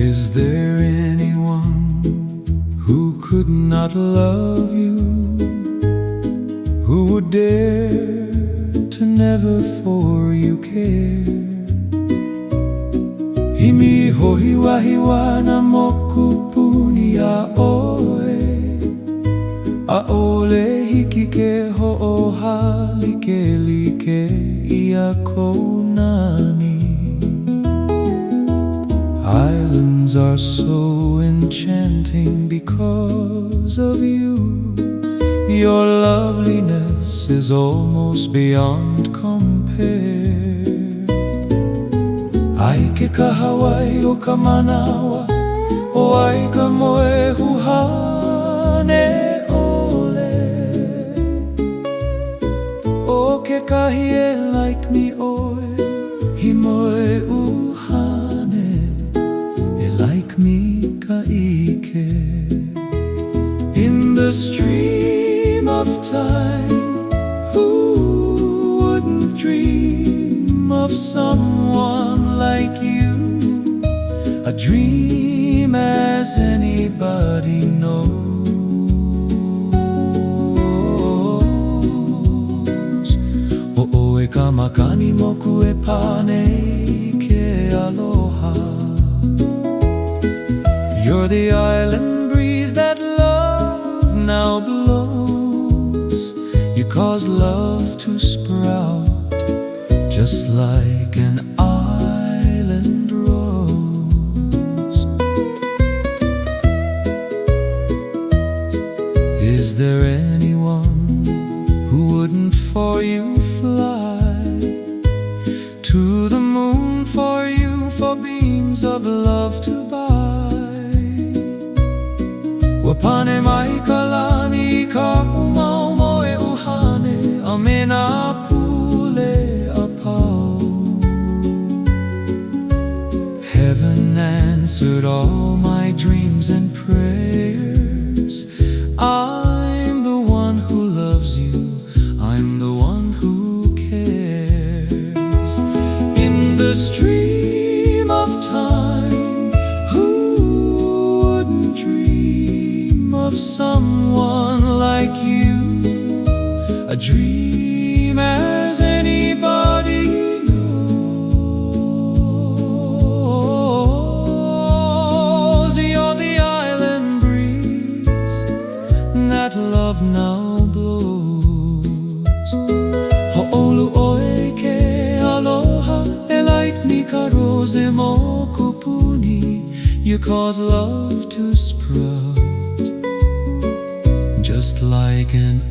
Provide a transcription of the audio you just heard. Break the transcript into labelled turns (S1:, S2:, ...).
S1: Is there anyone who could not love you? Who would dare to never for you care? Himi hohiwa hiwa na moku puni a oe A ole hiki ke ho o li ke ia konai Are so enchanting because of you. Your loveliness is almost beyond compare. Ai ke ka Hawaii o ka manawa O ai ka moe huhane the stream of time Who wouldn't dream of someone like you? A dream as anybody knows. O o e ka makani moku e pane ke aloha. You're the now blows. You cause love to sprout just like an island rose. Is there anyone who wouldn't for you fly to the moon for you for beams of love to buy? Wapane answered all my dreams and prayers. I'm the one who loves you. I'm the one who cares. In the stream of time, who wouldn't dream of someone like you? A dream rose. You cause love to sprout just like an